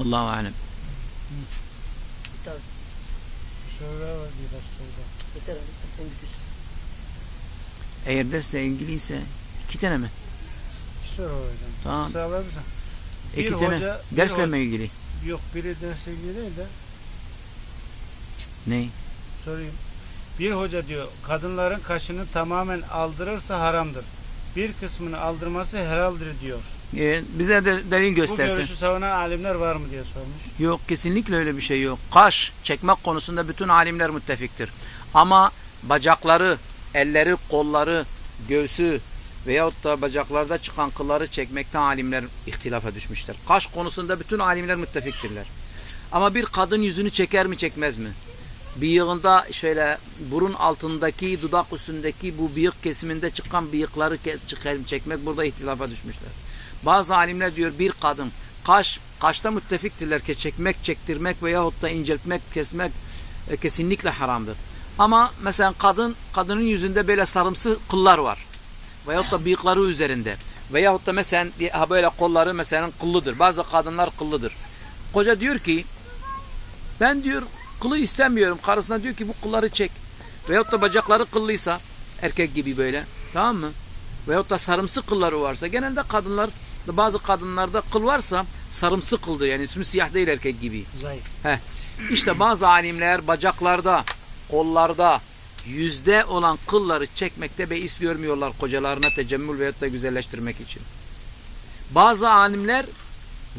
Allahu alem. Yeter, Şöyle var biraz şöyle. yeter abi sen büyüksün. Eğer dersle ilgiliyse iki tane mi? Hocam. Tamam. İki tane. hoca- Dersle mi ilgili? Yok biri dersle ilgili değil de Ne? sorayım. Bir hoca diyor kadınların kaşını tamamen aldırırsa haramdır. Bir kısmını aldırması helaldir diyor. Ee, bize de delil Bu göstersin. görüşü savunan alimler var mı diye sormuş. Yok kesinlikle öyle bir şey yok. Kaş çekmek konusunda bütün alimler müttefiktir. Ama bacakları, elleri, kolları, göğsü veyahut da bacaklarda çıkan kılları çekmekte alimler ihtilafa düşmüşler. Kaş konusunda bütün alimler müttefiktirler. Ama bir kadın yüzünü çeker mi çekmez mi? Bıyığında şöyle burun altındaki dudak üstündeki bu bıyık kesiminde çıkan bıyıkları ke- çıkar, çekmek burada ihtilafa düşmüşler. Bazı alimler diyor bir kadın kaş, kaşta müttefiktirler ki çekmek, çektirmek veyahut da inceltmek, kesmek e, kesinlikle haramdır. Ama mesela kadın, kadının yüzünde böyle sarımsı kıllar var. Veyahut da bıyıkları üzerinde. Veyahut da mesela böyle kolları mesela kıllıdır. Bazı kadınlar kıllıdır. Koca diyor ki ben diyor kılı istemiyorum. Karısına diyor ki bu kılları çek. Veyahut da bacakları kıllıysa erkek gibi böyle tamam mı? Veyahut da sarımsı kılları varsa genelde kadınlar bazı kadınlarda kıl varsa sarımsı kıldır yani ismi siyah değil erkek gibi. Zayıf. Heh. İşte bazı alimler bacaklarda, kollarda, yüzde olan kılları çekmekte beis görmüyorlar kocalarına tecemmül veyahut da güzelleştirmek için. Bazı alimler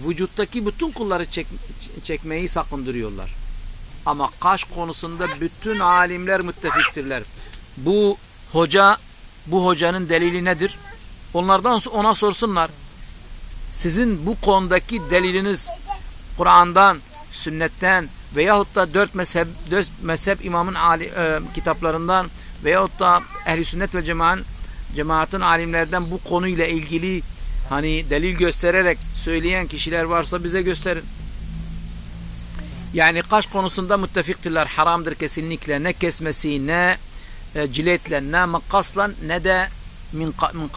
vücuttaki bütün kılları çek, çekmeyi sakındırıyorlar. Ama kaş konusunda bütün alimler müttefiktirler. Bu hoca, bu hocanın delili nedir? Onlardan ona sorsunlar. Sizin bu konudaki deliliniz Kur'an'dan, sünnetten veyahut da dört mezhep, dört mezhep imamın ali, e, kitaplarından veyahut da ehli sünnet ve cemaatin, cemaatin alimlerden bu konuyla ilgili hani delil göstererek söyleyen kişiler varsa bize gösterin. Yani kaş konusunda müttefiktirler. Haramdır kesinlikle. Ne kesmesi, ne e, ciletle, ne makasla, ne de min, min.